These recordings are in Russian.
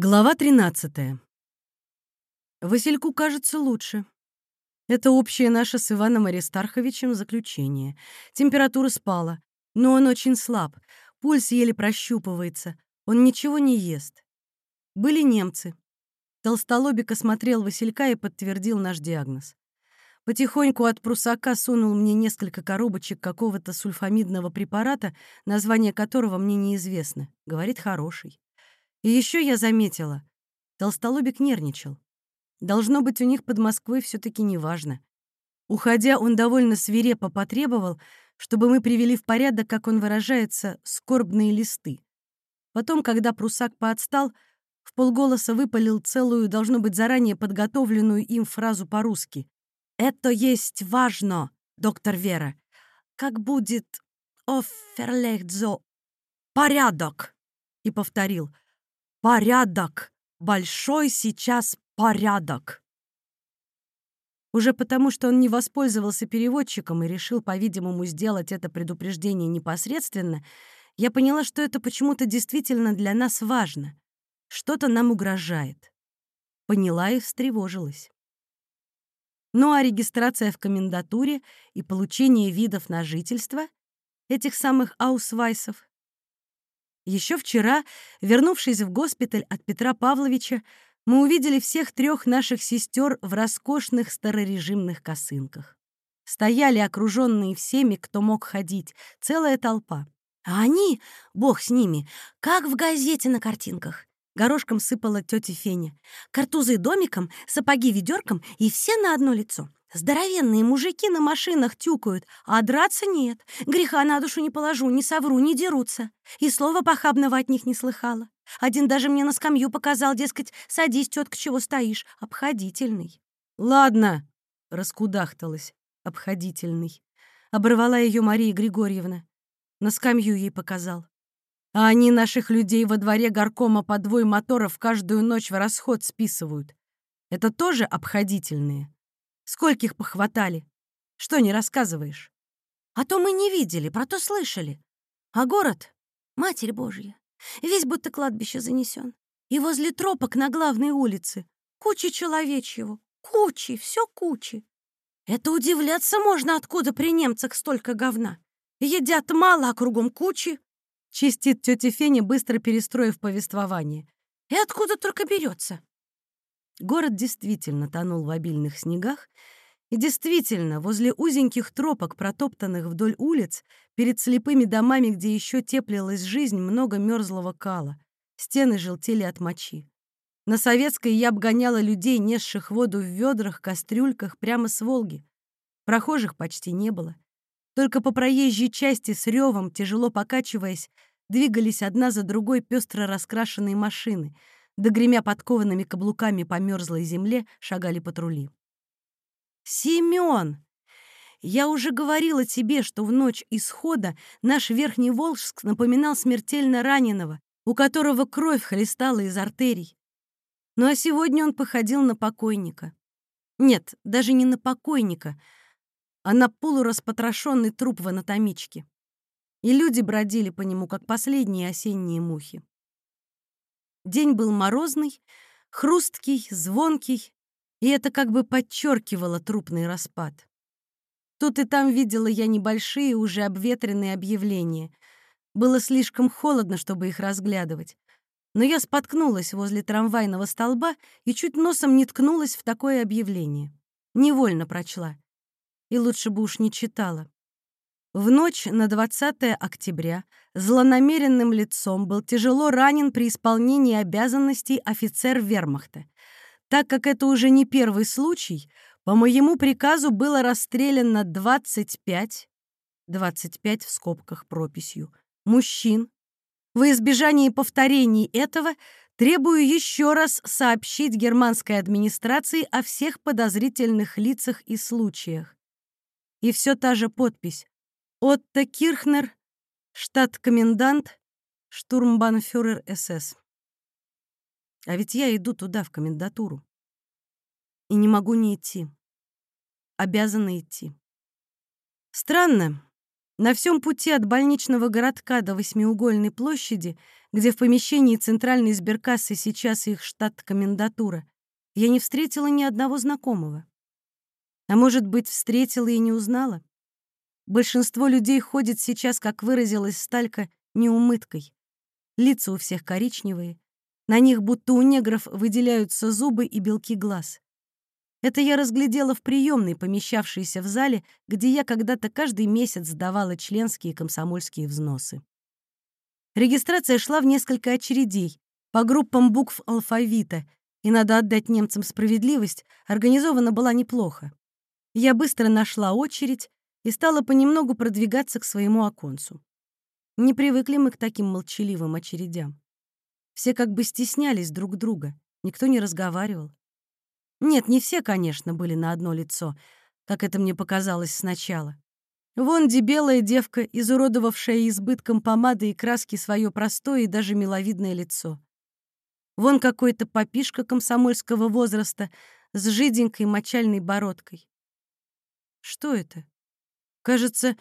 Глава 13. Васильку кажется лучше. Это общее наше с Иваном Аристарховичем заключение. Температура спала, но он очень слаб, пульс еле прощупывается, он ничего не ест. Были немцы. Толстолобик осмотрел Василька и подтвердил наш диагноз. Потихоньку от прусака сунул мне несколько коробочек какого-то сульфамидного препарата, название которого мне неизвестно. Говорит, хороший. И еще я заметила, толстолобик нервничал. Должно быть, у них под Москвой все таки неважно. Уходя, он довольно свирепо потребовал, чтобы мы привели в порядок, как он выражается, скорбные листы. Потом, когда прусак поотстал, в полголоса выпалил целую, должно быть, заранее подготовленную им фразу по-русски. «Это есть важно, доктор Вера. Как будет оферлехтзо порядок?» И повторил — Порядок! Большой сейчас порядок!» Уже потому, что он не воспользовался переводчиком и решил, по-видимому, сделать это предупреждение непосредственно, я поняла, что это почему-то действительно для нас важно. Что-то нам угрожает. Поняла и встревожилась. Ну а регистрация в комендатуре и получение видов на жительство этих самых аусвайсов еще вчера, вернувшись в госпиталь от Петра Павловича, мы увидели всех трех наших сестер в роскошных старорежимных косынках. Стояли окруженные всеми, кто мог ходить, целая толпа. А они, бог с ними, как в газете на картинках. Горошком сыпала тетя Феня. Картузы домиком, сапоги ведерком и все на одно лицо. Здоровенные мужики на машинах тюкают, а драться нет. Греха на душу не положу, не совру, не дерутся. И слова похабного от них не слыхала. Один даже мне на скамью показал, дескать, садись, тетка, чего стоишь, обходительный. «Ладно», — раскудахталась, обходительный. Оборвала ее Мария Григорьевна. На скамью ей показал. А они наших людей во дворе горкома по двое моторов каждую ночь в расход списывают. Это тоже обходительные. Скольких похватали? Что не рассказываешь? А то мы не видели, про то слышали. А город, Матерь Божья, весь будто кладбище занесен. И возле тропок на главной улице куча человечьего, кучи, все кучи. Это удивляться можно, откуда при немцах столько говна. Едят мало, а кругом кучи. Чистит тетя Феня, быстро перестроив повествование. И откуда только берется? Город действительно тонул в обильных снегах, и действительно, возле узеньких тропок, протоптанных вдоль улиц, перед слепыми домами, где еще теплилась жизнь, много мерзлого кала. Стены желтели от мочи. На Советской я обгоняла людей, несших воду в ведрах, кастрюльках, прямо с Волги. Прохожих почти не было. Только по проезжей части с ревом, тяжело покачиваясь, двигались одна за другой пестро раскрашенные машины — да гремя подкованными каблуками по мерзлой земле, шагали патрули. «Семён! Я уже говорила тебе, что в ночь исхода наш Верхний Волжск напоминал смертельно раненого, у которого кровь хлестала из артерий. Ну а сегодня он походил на покойника. Нет, даже не на покойника, а на полураспотрошенный труп в анатомичке. И люди бродили по нему, как последние осенние мухи. День был морозный, хрусткий, звонкий, и это как бы подчеркивало трупный распад. Тут и там видела я небольшие, уже обветренные объявления. Было слишком холодно, чтобы их разглядывать. Но я споткнулась возле трамвайного столба и чуть носом не ткнулась в такое объявление. Невольно прочла. И лучше бы уж не читала. В ночь на 20 октября злонамеренным лицом был тяжело ранен при исполнении обязанностей офицер вермахта. Так как это уже не первый случай, по моему приказу было расстреляно 25, 25 в скобках прописью, мужчин. В избежании повторений этого требую еще раз сообщить германской администрации о всех подозрительных лицах и случаях. И все та же подпись Отто Кирхнер, штат-комендант, штурмбанфюрер СС. А ведь я иду туда, в комендатуру. И не могу не идти. Обязана идти. Странно, На всем пути от больничного городка до Восьмиугольной площади, где в помещении центральной сберкассы сейчас их штат-комендатура, я не встретила ни одного знакомого. А может быть, встретила и не узнала? Большинство людей ходит сейчас, как выразилась Сталька, неумыткой. Лица у всех коричневые, на них будто у негров выделяются зубы и белки глаз. Это я разглядела в приемной, помещавшейся в зале, где я когда-то каждый месяц сдавала членские комсомольские взносы. Регистрация шла в несколько очередей, по группам букв алфавита, и, надо отдать немцам справедливость, организована была неплохо. Я быстро нашла очередь и стала понемногу продвигаться к своему оконцу. Не привыкли мы к таким молчаливым очередям. Все как бы стеснялись друг друга, никто не разговаривал. Нет, не все, конечно, были на одно лицо, как это мне показалось сначала. Вон дебелая девка, изуродовавшая избытком помады и краски свое простое и даже миловидное лицо. Вон какой-то попишка комсомольского возраста с жиденькой мочальной бородкой. Что это? Кажется,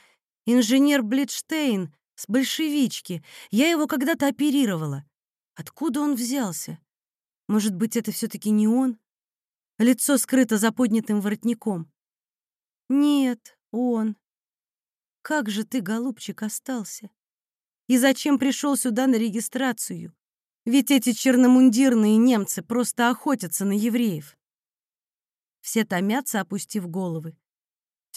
инженер Блитштейн с большевички. Я его когда-то оперировала. Откуда он взялся? Может быть, это все таки не он? Лицо скрыто за поднятым воротником. Нет, он. Как же ты, голубчик, остался? И зачем пришел сюда на регистрацию? Ведь эти черномундирные немцы просто охотятся на евреев. Все томятся, опустив головы.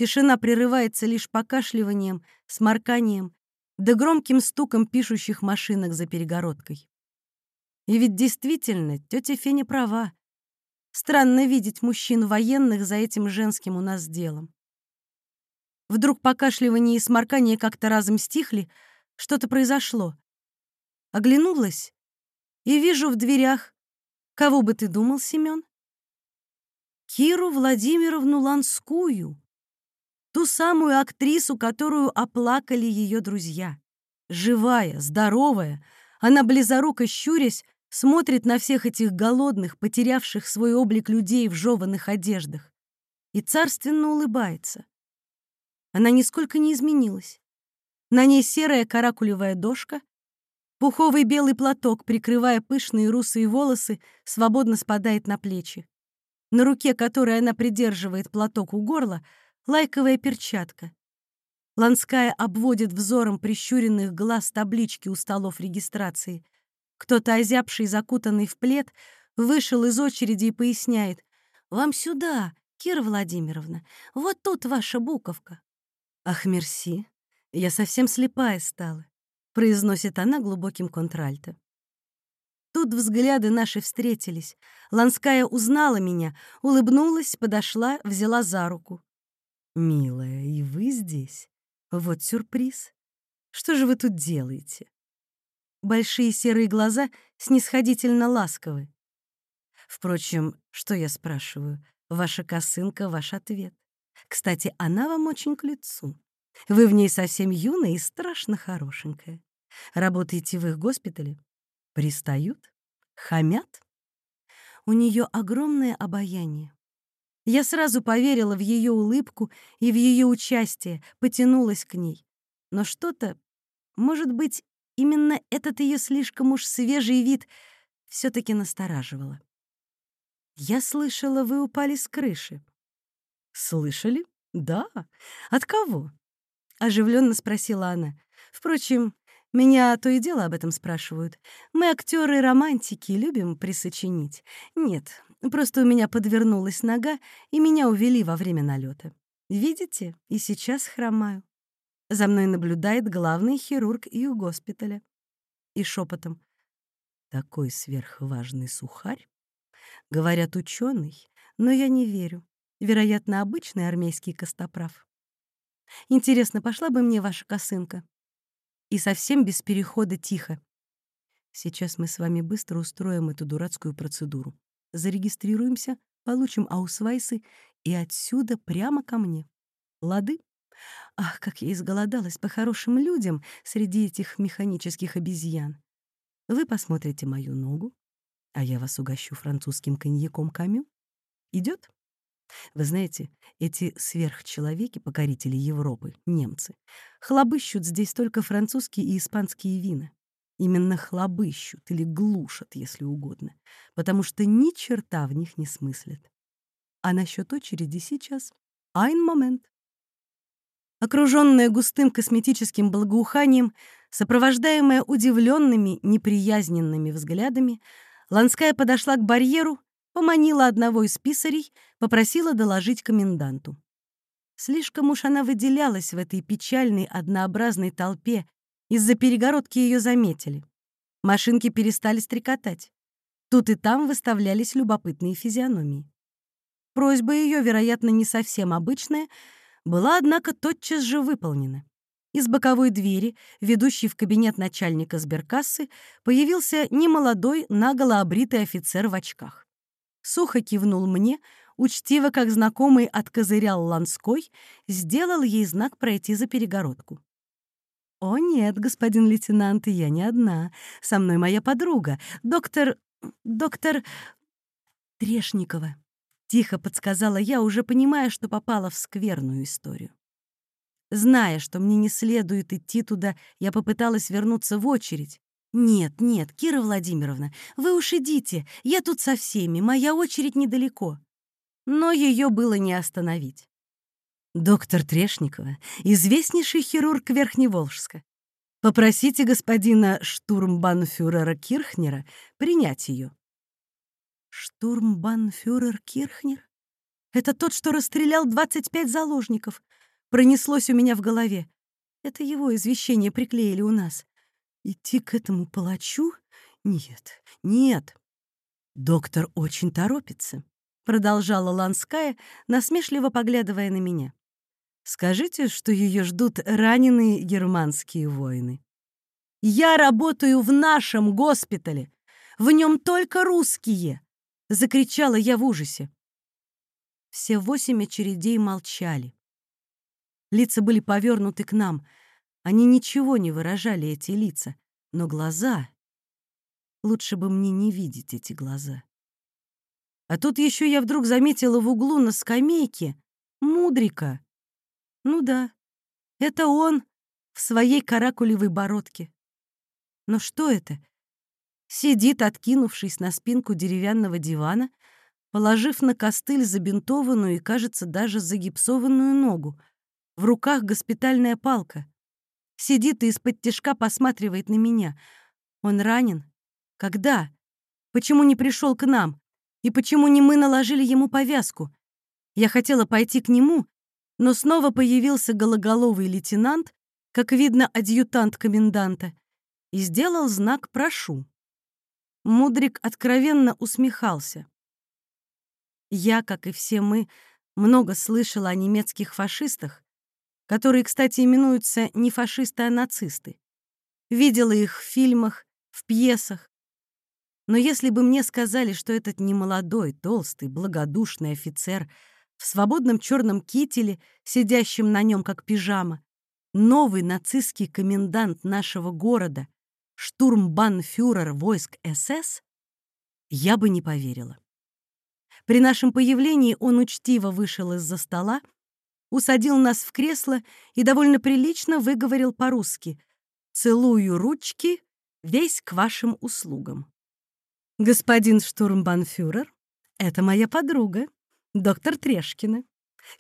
Тишина прерывается лишь покашливанием, сморканием да громким стуком пишущих машинок за перегородкой. И ведь действительно, тетя Феня права. Странно видеть мужчин военных за этим женским у нас делом. Вдруг покашливание и сморкание как-то разом стихли, что-то произошло. Оглянулась и вижу в дверях. Кого бы ты думал, Семён? Киру Владимировну Ланскую, ту самую актрису, которую оплакали ее друзья. Живая, здоровая, она близоруко щурясь смотрит на всех этих голодных, потерявших свой облик людей в жеванных одеждах и царственно улыбается. Она нисколько не изменилась. На ней серая каракулевая дошка, пуховый белый платок, прикрывая пышные русые волосы, свободно спадает на плечи. На руке, которой она придерживает платок у горла, лайковая перчатка. Ланская обводит взором прищуренных глаз таблички у столов регистрации — кто-то, озябший, закутанный в плед, вышел из очереди и поясняет. «Вам сюда, Кира Владимировна, вот тут ваша буковка». «Ах, мерси, я совсем слепая стала», — произносит она глубоким контральто. Тут взгляды наши встретились. Ланская узнала меня, улыбнулась, подошла, взяла за руку. «Милая, и вы здесь? Вот сюрприз. Что же вы тут делаете?» Большие серые глаза снисходительно ласковы. Впрочем, что я спрашиваю? Ваша косынка — ваш ответ. Кстати, она вам очень к лицу. Вы в ней совсем юная и страшно хорошенькая. Работаете в их госпитале? Пристают? Хамят? У нее огромное обаяние. Я сразу поверила в ее улыбку и в ее участие, потянулась к ней. Но что-то, может быть, Именно этот ее слишком уж свежий вид все таки настораживало. «Я слышала, вы упали с крыши». «Слышали? Да. От кого?» — оживленно спросила она. «Впрочем, меня то и дело об этом спрашивают. Мы, актеры романтики, любим присочинить. Нет, просто у меня подвернулась нога, и меня увели во время налета. Видите, и сейчас хромаю. За мной наблюдает главный хирург ее госпиталя. И шепотом. Такой сверхважный сухарь. Говорят, ученый, но я не верю. Вероятно, обычный армейский костоправ. Интересно, пошла бы мне ваша косынка? И совсем без перехода тихо. Сейчас мы с вами быстро устроим эту дурацкую процедуру. Зарегистрируемся, получим аусвайсы и отсюда прямо ко мне. Лады? Ах, как я изголодалась по хорошим людям среди этих механических обезьян. Вы посмотрите мою ногу, а я вас угощу французским коньяком камю. Идет? Вы знаете, эти сверхчеловеки, покорители Европы, немцы, хлобыщут здесь только французские и испанские вина. Именно хлобыщут или глушат, если угодно, потому что ни черта в них не смыслят. А насчет очереди сейчас айн момент. Окруженная густым косметическим благоуханием, сопровождаемая удивленными, неприязненными взглядами, Ланская подошла к барьеру, поманила одного из писарей, попросила доложить коменданту. Слишком уж она выделялась в этой печальной, однообразной толпе, из-за перегородки ее заметили. Машинки перестали стрекотать. Тут и там выставлялись любопытные физиономии. Просьба ее, вероятно, не совсем обычная — была, однако, тотчас же выполнена. Из боковой двери, ведущей в кабинет начальника сберкассы, появился немолодой, наголо обритый офицер в очках. Сухо кивнул мне, учтиво, как знакомый откозырял Ланской, сделал ей знак пройти за перегородку. «О нет, господин лейтенант, я не одна. Со мной моя подруга, доктор... доктор... Трешникова». Тихо подсказала я, уже понимая, что попала в скверную историю. Зная, что мне не следует идти туда, я попыталась вернуться в очередь. «Нет, нет, Кира Владимировна, вы уж идите, я тут со всеми, моя очередь недалеко». Но ее было не остановить. «Доктор Трешникова, известнейший хирург Верхневолжска. Попросите господина штурмбанфюрера Кирхнера принять ее. Штурмбанфюрер Кирхнер? Это тот, что расстрелял 25 заложников. Пронеслось у меня в голове. Это его извещение приклеили у нас. Идти к этому палачу? Нет, нет. Доктор очень торопится, продолжала Ланская, насмешливо поглядывая на меня. Скажите, что ее ждут раненые германские воины. Я работаю в нашем госпитале. В нем только русские. Закричала я в ужасе. Все восемь очередей молчали. Лица были повернуты к нам. Они ничего не выражали, эти лица. Но глаза... Лучше бы мне не видеть эти глаза. А тут еще я вдруг заметила в углу на скамейке Мудрика. Ну да, это он в своей каракулевой бородке. Но что это? Сидит, откинувшись на спинку деревянного дивана, положив на костыль забинтованную и, кажется, даже загипсованную ногу. В руках госпитальная палка. Сидит и из-под тишка посматривает на меня. Он ранен? Когда? Почему не пришел к нам? И почему не мы наложили ему повязку? Я хотела пойти к нему, но снова появился гологоловый лейтенант, как видно, адъютант коменданта, и сделал знак «Прошу». Мудрик откровенно усмехался. Я, как и все мы, много слышала о немецких фашистах, которые, кстати, именуются не фашисты, а нацисты. Видела их в фильмах, в пьесах. Но если бы мне сказали, что этот немолодой, толстый, благодушный офицер в свободном черном кителе, сидящем на нем как пижама, новый нацистский комендант нашего города — штурмбанфюрер войск СС, я бы не поверила. При нашем появлении он учтиво вышел из-за стола, усадил нас в кресло и довольно прилично выговорил по-русски «Целую ручки, весь к вашим услугам». «Господин штурмбанфюрер, это моя подруга, доктор Трешкина,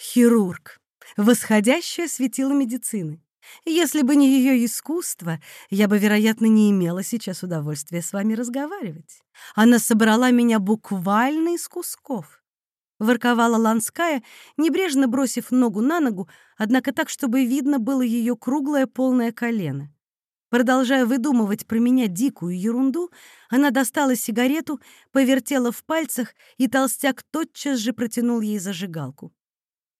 хирург, восходящее светило медицины. Если бы не ее искусство, я бы, вероятно, не имела сейчас удовольствия с вами разговаривать. Она собрала меня буквально из кусков. Ворковала Ланская, небрежно бросив ногу на ногу, однако так, чтобы видно было ее круглое полное колено. Продолжая выдумывать про меня дикую ерунду, она достала сигарету, повертела в пальцах, и толстяк тотчас же протянул ей зажигалку.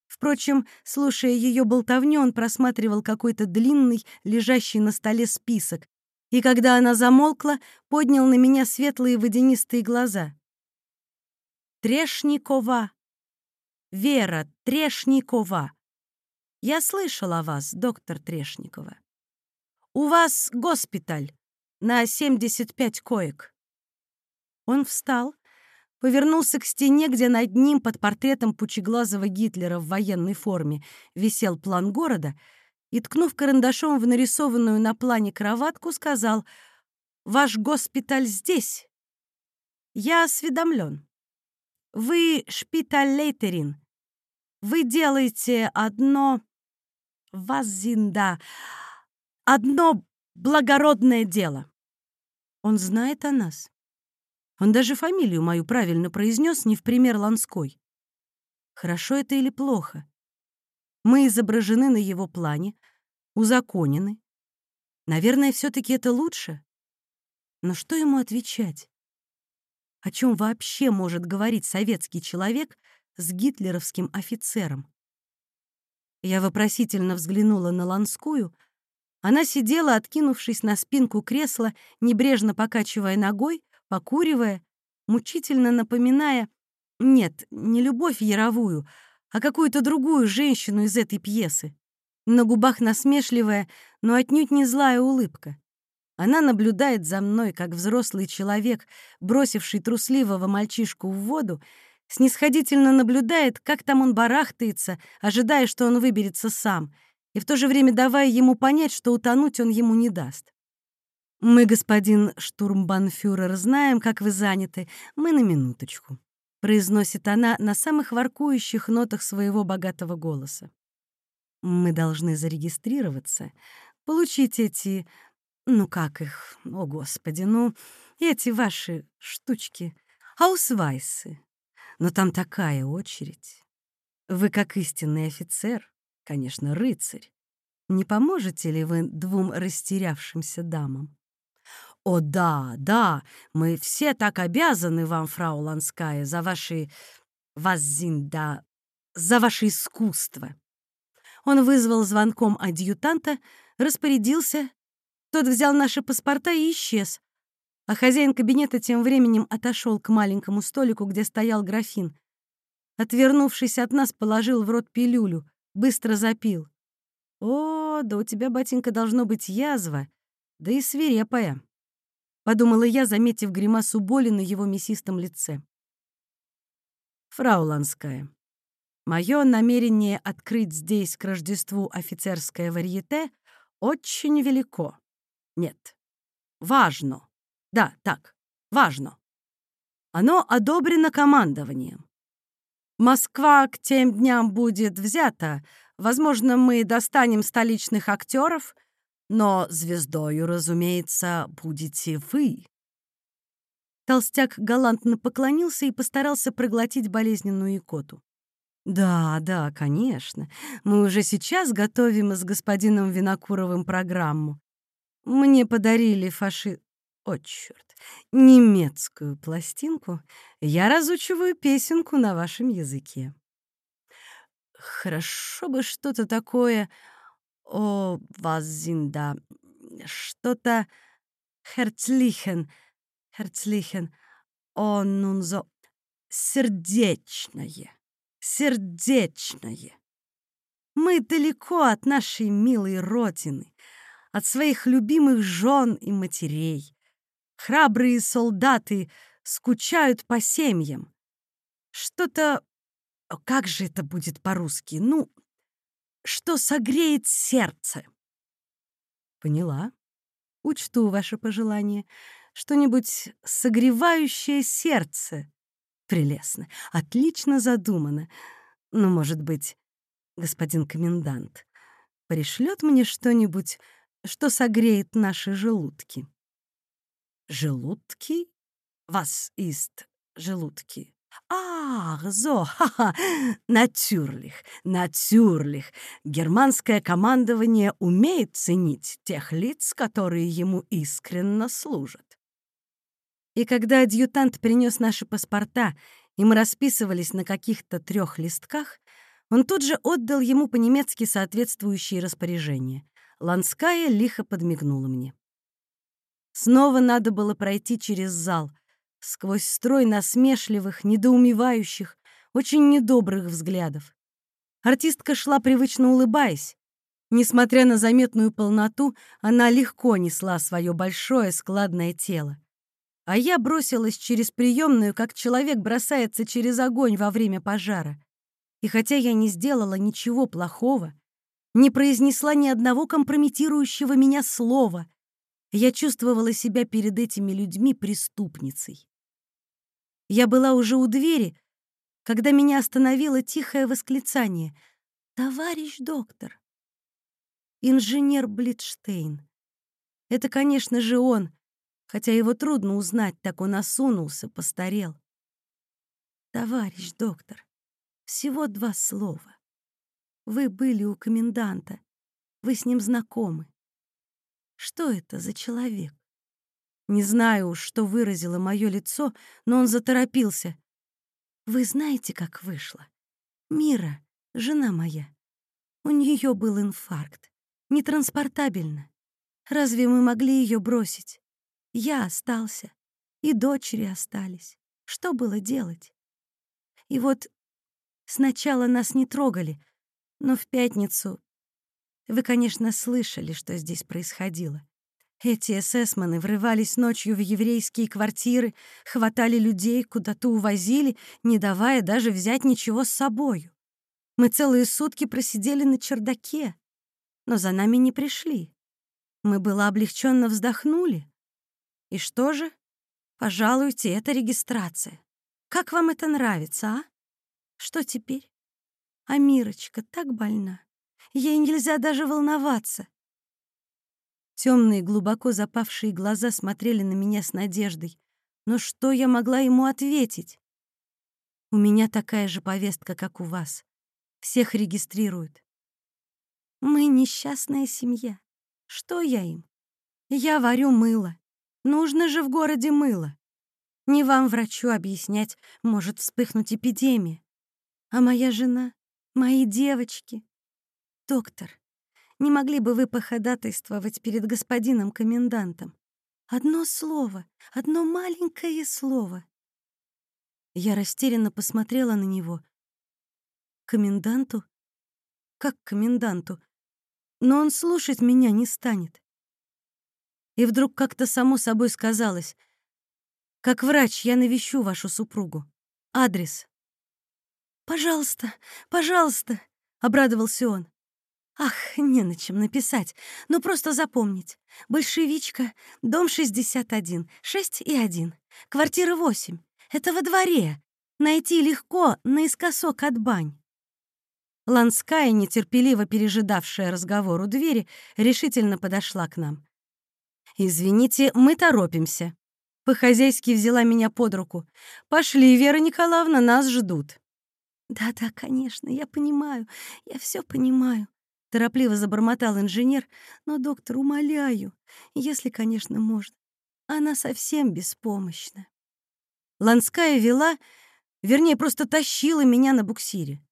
Впрочем, слушая ее болтовню, он просматривал какой-то длинный, лежащий на столе список, и когда она замолкла, поднял на меня светлые водянистые глаза. «Трешникова! Вера Трешникова! Я слышал о вас, доктор Трешникова. У вас госпиталь на 75 коек». Он встал, повернулся к стене, где над ним под портретом пучеглазого Гитлера в военной форме висел план города, и, ткнув карандашом в нарисованную на плане кроватку, сказал «Ваш госпиталь здесь. Я осведомлен. Вы шпиталейтерин. Вы делаете одно... Вазинда. Одно благородное дело. Он знает о нас. Он даже фамилию мою правильно произнес, не в пример Ланской. Хорошо это или плохо? Мы изображены на его плане, узаконены. Наверное, все таки это лучше. Но что ему отвечать? О чем вообще может говорить советский человек с гитлеровским офицером? Я вопросительно взглянула на Ланскую. Она сидела, откинувшись на спинку кресла, небрежно покачивая ногой, покуривая, мучительно напоминая, нет, не любовь яровую, а какую-то другую женщину из этой пьесы. На губах насмешливая, но отнюдь не злая улыбка. Она наблюдает за мной, как взрослый человек, бросивший трусливого мальчишку в воду, снисходительно наблюдает, как там он барахтается, ожидая, что он выберется сам, и в то же время давая ему понять, что утонуть он ему не даст. «Мы, господин штурмбанфюрер, знаем, как вы заняты. Мы на минуточку», — произносит она на самых воркующих нотах своего богатого голоса. «Мы должны зарегистрироваться, получить эти... Ну, как их? О, Господи, ну, эти ваши штучки. Аусвайсы. Но там такая очередь. Вы, как истинный офицер, конечно, рыцарь, не поможете ли вы двум растерявшимся дамам? «О, да, да, мы все так обязаны вам, фрау Ланская, за ваши... ваззинда... за ваше искусство». Он вызвал звонком адъютанта, распорядился. Тот взял наши паспорта и исчез. А хозяин кабинета тем временем отошел к маленькому столику, где стоял графин. Отвернувшись от нас, положил в рот пилюлю, быстро запил. «О, да у тебя, батенька, должно быть язва, да и свирепая» подумала я, заметив гримасу боли на его мясистом лице. Фрау Ланская, мое намерение открыть здесь к Рождеству офицерское варьете очень велико. Нет, важно. Да, так, важно. Оно одобрено командованием. Москва к тем дням будет взята. Возможно, мы достанем столичных актеров — но звездою, разумеется, будете вы. Толстяк галантно поклонился и постарался проглотить болезненную икоту. «Да, да, конечно. Мы уже сейчас готовим с господином Винокуровым программу. Мне подарили фаши... О, черт! Немецкую пластинку. Я разучиваю песенку на вашем языке. Хорошо бы что-то такое о, da? Что-то herzlichen, herzlichen. О, so сердечное, сердечное. Мы далеко от нашей милой родины, от своих любимых жен и матерей. Храбрые солдаты скучают по семьям. Что-то... Как же это будет по-русски? Ну, что согреет сердце. Поняла. Учту ваше пожелание. Что-нибудь согревающее сердце. Прелестно. Отлично задумано. Но, может быть, господин комендант пришлет мне что-нибудь, что согреет наши желудки. Желудки? Вас ist желудки? Ах, so, ха-ха, натюрлих, натюрлих. Германское командование умеет ценить тех лиц, которые ему искренно служат. И когда адъютант принес наши паспорта, и мы расписывались на каких-то трех листках, он тут же отдал ему по-немецки соответствующие распоряжения. Ланская лихо подмигнула мне. Снова надо было пройти через зал — сквозь строй насмешливых, недоумевающих, очень недобрых взглядов. Артистка шла привычно улыбаясь. Несмотря на заметную полноту, она легко несла свое большое складное тело. а я бросилась через приемную, как человек бросается через огонь во время пожара. И хотя я не сделала ничего плохого, не произнесла ни одного компрометирующего меня слова, я чувствовала себя перед этими людьми преступницей. Я была уже у двери, когда меня остановило тихое восклицание. «Товарищ доктор!» Инженер Блитштейн. Это, конечно же, он, хотя его трудно узнать, так он осунулся, постарел. «Товарищ доктор, всего два слова. Вы были у коменданта, вы с ним знакомы. Что это за человек?» Не знаю уж, что выразило мое лицо, но он заторопился. «Вы знаете, как вышло? Мира, жена моя, у нее был инфаркт, нетранспортабельно. Разве мы могли ее бросить? Я остался, и дочери остались. Что было делать? И вот сначала нас не трогали, но в пятницу... Вы, конечно, слышали, что здесь происходило. Эти эсэсманы врывались ночью в еврейские квартиры, хватали людей, куда-то увозили, не давая даже взять ничего с собою. Мы целые сутки просидели на чердаке, но за нами не пришли. Мы было облегченно вздохнули, и что же? Пожалуйте, это регистрация. Как вам это нравится, а? Что теперь? А Мирочка так больна. Ей нельзя даже волноваться. Темные, глубоко запавшие глаза смотрели на меня с надеждой. Но что я могла ему ответить? У меня такая же повестка, как у вас. Всех регистрируют. Мы несчастная семья. Что я им? Я варю мыло. Нужно же в городе мыло. Не вам, врачу, объяснять, может вспыхнуть эпидемия. А моя жена, мои девочки. Доктор, не могли бы вы походатайствовать перед господином комендантом? Одно слово, одно маленькое слово. Я растерянно посмотрела на него. Коменданту? Как коменданту? Но он слушать меня не станет. И вдруг как-то само собой сказалось. «Как врач я навещу вашу супругу. Адрес». «Пожалуйста, пожалуйста», — обрадовался он. «Ах, не на чем написать, но просто запомнить. Большевичка, дом 61, 6 и 1, квартира 8. Это во дворе. Найти легко, наискосок от бань». Ланская, нетерпеливо пережидавшая разговор у двери, решительно подошла к нам. «Извините, мы торопимся». По-хозяйски взяла меня под руку. «Пошли, Вера Николаевна, нас ждут». «Да-да, конечно, я понимаю, я все понимаю», — торопливо забормотал инженер. «Но, доктор, умоляю, если, конечно, можно. Она совсем беспомощна». Ланская вела, вернее, просто тащила меня на буксире.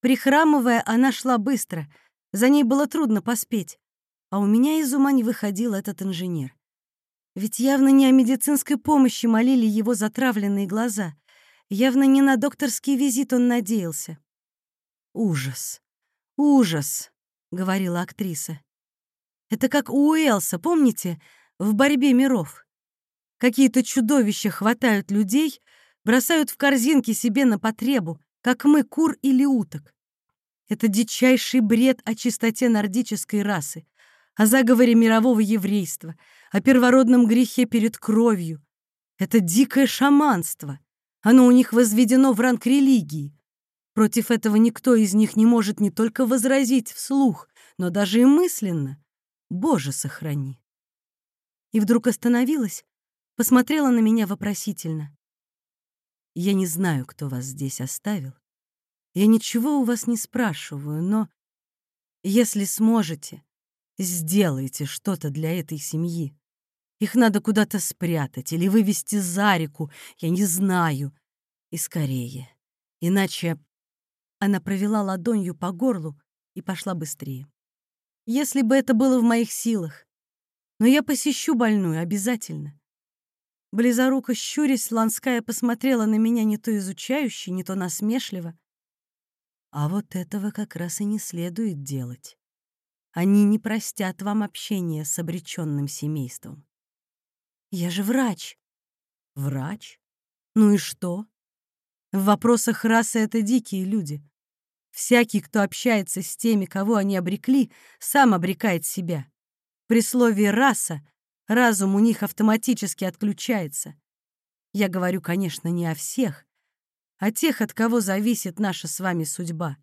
Прихрамывая, она шла быстро, за ней было трудно поспеть. А у меня из ума не выходил этот инженер. Ведь явно не о медицинской помощи молили его затравленные глаза. Явно не на докторский визит он надеялся. «Ужас! Ужас!» — говорила актриса. «Это как у Уэлса, помните, в «Борьбе миров»? Какие-то чудовища хватают людей, бросают в корзинки себе на потребу, как мы кур или уток. Это дичайший бред о чистоте нордической расы, о заговоре мирового еврейства, о первородном грехе перед кровью. Это дикое шаманство. Оно у них возведено в ранг религии. Против этого никто из них не может не только возразить вслух, но даже и мысленно. Боже, сохрани. И вдруг остановилась, посмотрела на меня вопросительно. Я не знаю, кто вас здесь оставил. Я ничего у вас не спрашиваю, но если сможете, Сделайте что-то для этой семьи. Их надо куда-то спрятать или вывести за реку, я не знаю. И скорее. Иначе она провела ладонью по горлу и пошла быстрее. Если бы это было в моих силах. Но я посещу больную обязательно. Близоруко щурясь, Ланская посмотрела на меня не то изучающе, не то насмешливо. А вот этого как раз и не следует делать. Они не простят вам общения с обреченным семейством. Я же врач. Врач? Ну и что? В вопросах расы это дикие люди. Всякий, кто общается с теми, кого они обрекли, сам обрекает себя. При слове «раса» разум у них автоматически отключается. Я говорю, конечно, не о всех, а тех, от кого зависит наша с вами судьба.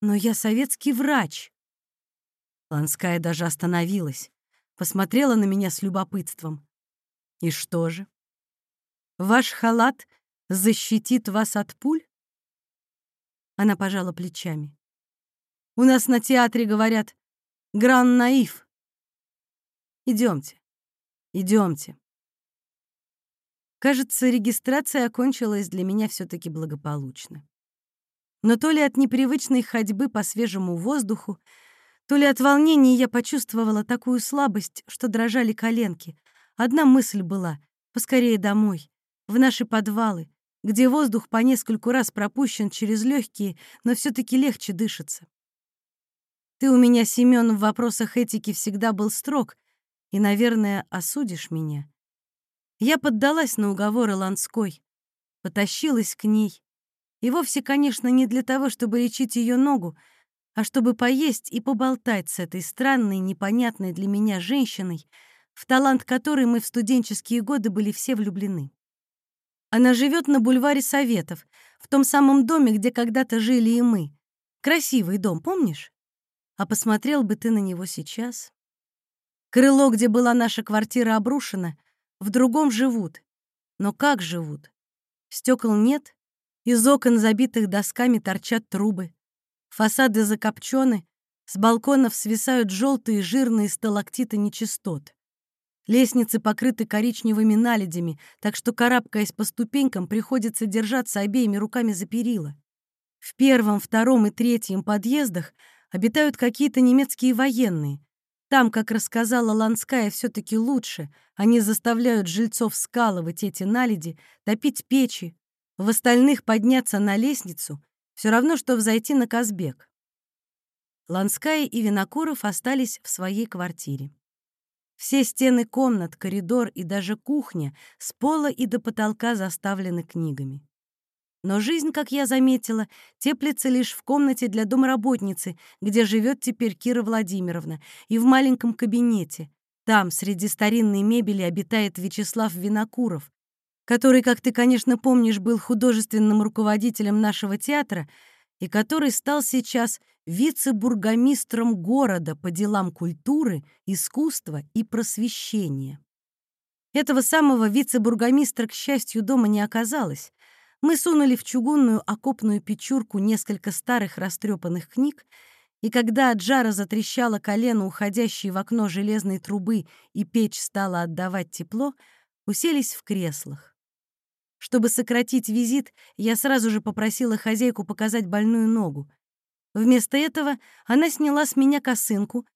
Но я советский врач. Ланская даже остановилась, посмотрела на меня с любопытством. И что же? Ваш халат защитит вас от пуль? Она пожала плечами. У нас на театре говорят «гран наив». Идемте, идемте. Кажется, регистрация окончилась для меня все-таки благополучно. Но то ли от непривычной ходьбы по свежему воздуху, то ли от волнения я почувствовала такую слабость, что дрожали коленки. Одна мысль была — поскорее домой, в наши подвалы, где воздух по нескольку раз пропущен через легкие, но все таки легче дышится. Ты у меня, Семен, в вопросах этики всегда был строг и, наверное, осудишь меня. Я поддалась на уговоры Ланской, потащилась к ней. И вовсе, конечно, не для того, чтобы лечить ее ногу, а чтобы поесть и поболтать с этой странной, непонятной для меня женщиной, в талант которой мы в студенческие годы были все влюблены. Она живет на бульваре Советов, в том самом доме, где когда-то жили и мы. Красивый дом, помнишь? А посмотрел бы ты на него сейчас. Крыло, где была наша квартира, обрушено, в другом живут. Но как живут? Стекол нет, из окон, забитых досками, торчат трубы. Фасады закопчены, с балконов свисают желтые жирные сталактиты нечистот. Лестницы покрыты коричневыми наледями, так что, карабкаясь по ступенькам, приходится держаться обеими руками за перила. В первом, втором и третьем подъездах обитают какие-то немецкие военные. Там, как рассказала Ланская, все таки лучше. Они заставляют жильцов скалывать эти наледи, топить печи. В остальных подняться на лестницу все равно, что взойти на Казбек. Ланская и Винокуров остались в своей квартире. Все стены комнат, коридор и даже кухня с пола и до потолка заставлены книгами. Но жизнь, как я заметила, теплится лишь в комнате для домработницы, где живет теперь Кира Владимировна, и в маленьком кабинете. Там, среди старинной мебели, обитает Вячеслав Винокуров, который, как ты, конечно, помнишь, был художественным руководителем нашего театра и который стал сейчас вице-бургомистром города по делам культуры, искусства и просвещения. Этого самого вице-бургомистра, к счастью, дома не оказалось. Мы сунули в чугунную окопную печурку несколько старых растрепанных книг, и когда от жара затрещало колено, уходящей в окно железной трубы, и печь стала отдавать тепло, уселись в креслах. Чтобы сократить визит, я сразу же попросила хозяйку показать больную ногу. Вместо этого она сняла с меня косынку,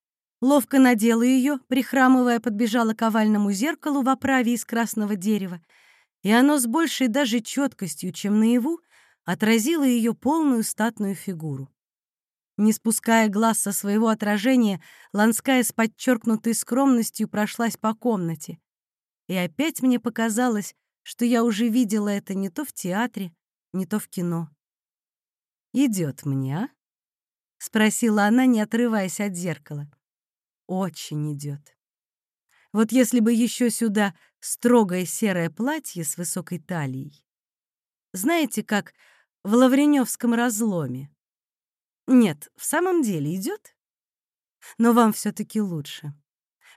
ловко надела ее, прихрамывая, подбежала к овальному зеркалу в оправе из красного дерева, и оно с большей даже четкостью, чем наяву, отразило ее полную статную фигуру. Не спуская глаз со своего отражения, Ланская с подчеркнутой скромностью прошлась по комнате. И опять мне показалось, что я уже видела это не то в театре, не то в кино. Идет мне, а?» — спросила она, не отрываясь от зеркала. «Очень идет. Вот если бы еще сюда строгое серое платье с высокой талией. Знаете, как в Лавреневском разломе. Нет, в самом деле идет. Но вам все таки лучше.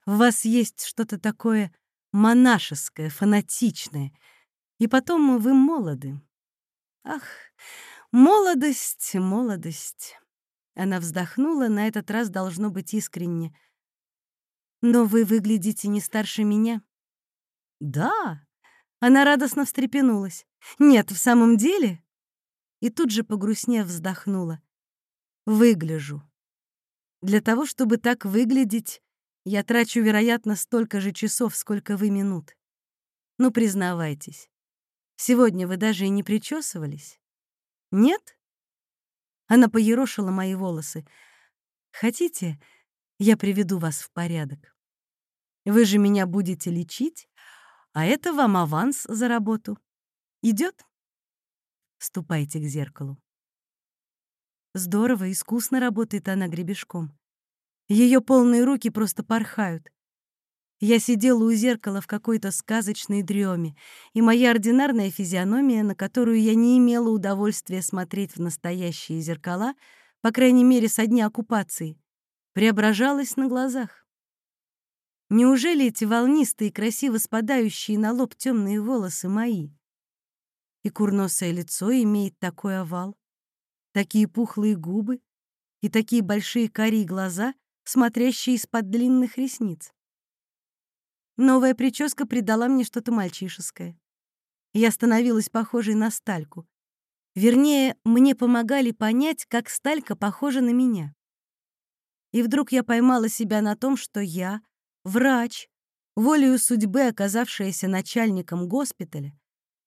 В вас есть что-то такое монашеское, фанатичное. И потом вы молоды. Ах, молодость, молодость. Она вздохнула, на этот раз должно быть искренне. «Но вы выглядите не старше меня». «Да!» Она радостно встрепенулась. «Нет, в самом деле?» И тут же, погрустнев, вздохнула. «Выгляжу. Для того, чтобы так выглядеть, я трачу, вероятно, столько же часов, сколько вы минут. Ну, признавайтесь, сегодня вы даже и не причесывались? Нет?» Она поерошила мои волосы. «Хотите, я приведу вас в порядок? Вы же меня будете лечить, А это вам аванс за работу. Идет? Ступайте к зеркалу. Здорово, искусно работает она гребешком. Ее полные руки просто порхают. Я сидела у зеркала в какой-то сказочной дреме, и моя ординарная физиономия, на которую я не имела удовольствия смотреть в настоящие зеркала, по крайней мере, со дня оккупации, преображалась на глазах. Неужели эти волнистые, красиво спадающие на лоб темные волосы мои? И курносое лицо имеет такой овал, такие пухлые губы и такие большие карие глаза, смотрящие из-под длинных ресниц. Новая прическа придала мне что-то мальчишеское. Я становилась похожей на стальку. Вернее, мне помогали понять, как сталька похожа на меня. И вдруг я поймала себя на том, что я — врач, волею судьбы оказавшаяся начальником госпиталя,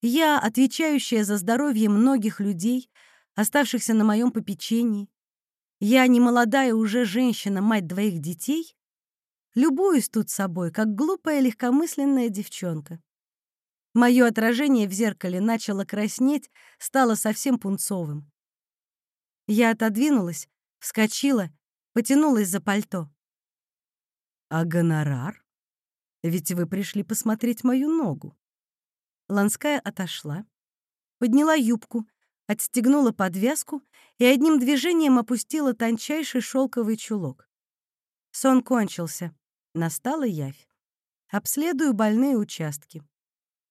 я, отвечающая за здоровье многих людей, оставшихся на моем попечении, я не молодая уже женщина, мать двоих детей, Любуюсь тут собой, как глупая легкомысленная девчонка. Мое отражение в зеркале начало краснеть, стало совсем пунцовым. Я отодвинулась, вскочила, потянулась за пальто. «А гонорар? Ведь вы пришли посмотреть мою ногу». Ланская отошла, подняла юбку, отстегнула подвязку и одним движением опустила тончайший шелковый чулок. Сон кончился. Настала явь. Обследую больные участки.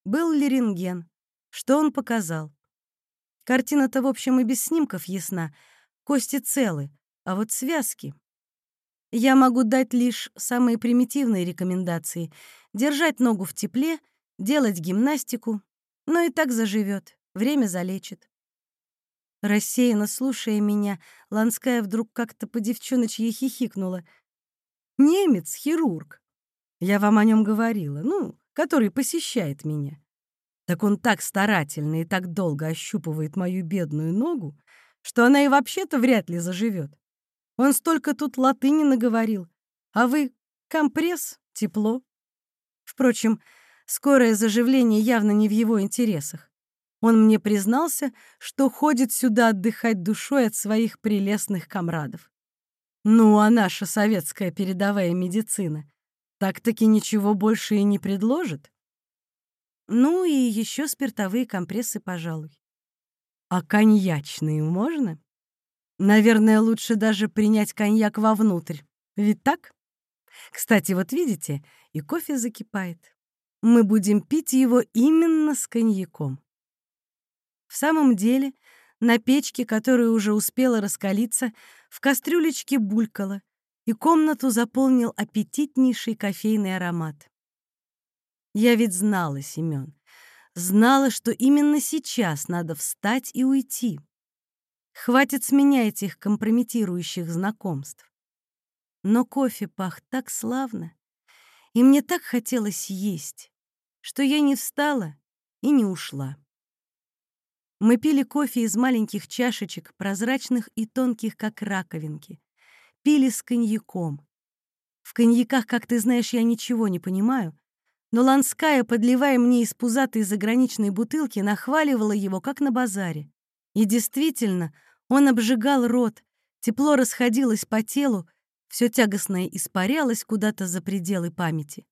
Был ли рентген? Что он показал? Картина-то, в общем, и без снимков ясна. Кости целы, а вот связки... Я могу дать лишь самые примитивные рекомендации. Держать ногу в тепле, делать гимнастику. Но и так заживет, время залечит. Рассеянно слушая меня, Ланская вдруг как-то по девчоночьи хихикнула — Немец, хирург. Я вам о нем говорила, ну, который посещает меня. Так он так старательно и так долго ощупывает мою бедную ногу, что она и вообще-то вряд ли заживет. Он столько тут латыни наговорил, а вы — компресс, тепло. Впрочем, скорое заживление явно не в его интересах. Он мне признался, что ходит сюда отдыхать душой от своих прелестных комрадов. Ну, а наша советская передовая медицина так-таки ничего больше и не предложит? Ну и еще спиртовые компрессы, пожалуй. А коньячные можно? Наверное, лучше даже принять коньяк вовнутрь. Ведь так? Кстати, вот видите, и кофе закипает. Мы будем пить его именно с коньяком. В самом деле, на печке, которая уже успела раскалиться, в кастрюлечке булькало, и комнату заполнил аппетитнейший кофейный аромат. Я ведь знала, Семён, знала, что именно сейчас надо встать и уйти. Хватит с меня этих компрометирующих знакомств. Но кофе пах так славно, и мне так хотелось есть, что я не встала и не ушла. Мы пили кофе из маленьких чашечек, прозрачных и тонких, как раковинки. Пили с коньяком. В коньяках, как ты знаешь, я ничего не понимаю, но Ланская, подливая мне из пузатой заграничной бутылки, нахваливала его, как на базаре. И действительно, он обжигал рот, тепло расходилось по телу, все тягостное испарялось куда-то за пределы памяти.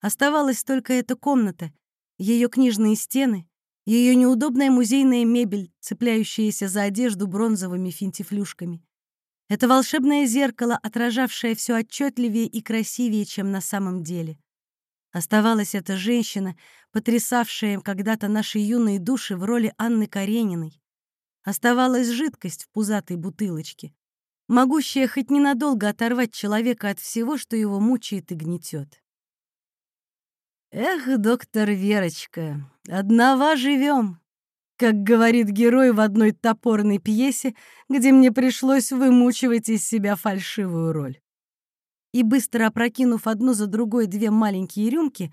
Оставалась только эта комната, ее книжные стены, ее неудобная музейная мебель, цепляющаяся за одежду бронзовыми финтифлюшками. Это волшебное зеркало, отражавшее все отчетливее и красивее, чем на самом деле. Оставалась эта женщина, потрясавшая когда-то наши юные души в роли Анны Карениной. Оставалась жидкость в пузатой бутылочке, могущая хоть ненадолго оторвать человека от всего, что его мучает и гнетет. Эх, доктор Верочка, одного живем, как говорит герой в одной топорной пьесе, где мне пришлось вымучивать из себя фальшивую роль. И быстро опрокинув одну за другой две маленькие рюмки,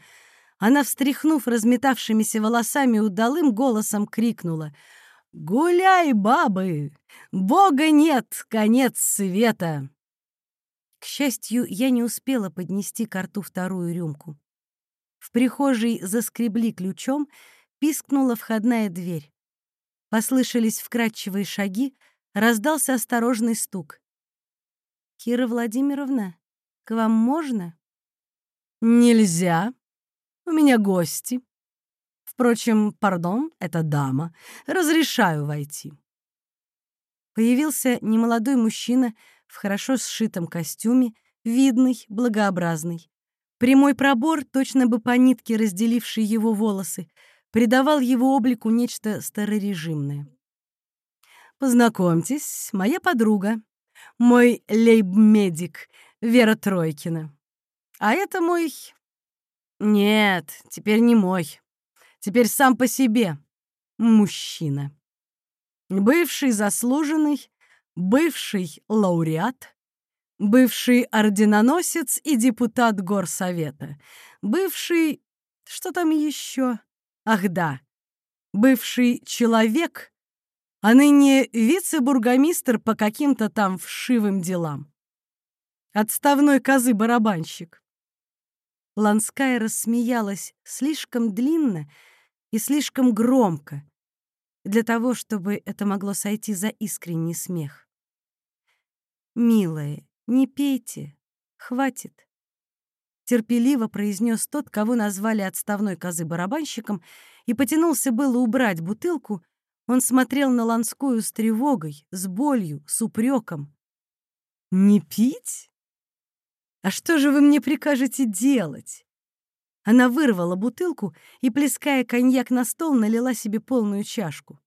она, встряхнув разметавшимися волосами удалым голосом, крикнула «Гуляй, бабы! Бога нет, конец света!» К счастью, я не успела поднести к рту вторую рюмку. В прихожей заскребли ключом, пискнула входная дверь. Послышались вкрадчивые шаги, раздался осторожный стук. «Кира Владимировна, к вам можно?» «Нельзя. У меня гости. Впрочем, пардон, это дама. Разрешаю войти». Появился немолодой мужчина в хорошо сшитом костюме, видный, благообразный. Прямой пробор, точно бы по нитке разделивший его волосы, придавал его облику нечто старорежимное. «Познакомьтесь, моя подруга, мой лейб-медик Вера Тройкина. А это мой... Нет, теперь не мой. Теперь сам по себе мужчина. Бывший заслуженный, бывший лауреат, бывший орденоносец и депутат горсовета, бывший... Что там еще? Ах да, бывший человек, а ныне вице-бургомистр по каким-то там вшивым делам. Отставной козы-барабанщик. Ланская рассмеялась слишком длинно и слишком громко для того, чтобы это могло сойти за искренний смех. «Милая, не пейте, хватит», — терпеливо произнес тот, кого назвали отставной козы-барабанщиком, и потянулся было убрать бутылку, он смотрел на Ланскую с тревогой, с болью, с упреком. «Не пить? А что же вы мне прикажете делать?» Она вырвала бутылку и, плеская коньяк на стол, налила себе полную чашку.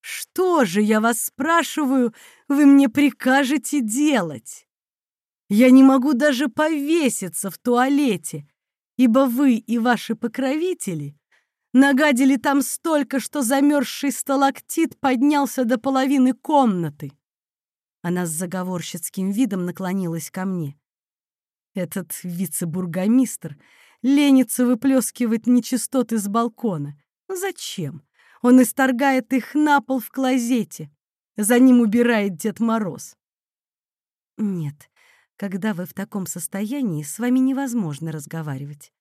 «Что же, я вас спрашиваю, вы мне прикажете делать? Я не могу даже повеситься в туалете, ибо вы и ваши покровители Нагадили там столько, что замерзший сталактит поднялся до половины комнаты. Она с заговорщицким видом наклонилась ко мне. Этот вице-бургомистр ленится выплескивать нечистоты с балкона. Зачем? Он исторгает их на пол в клозете. За ним убирает Дед Мороз. Нет, когда вы в таком состоянии, с вами невозможно разговаривать.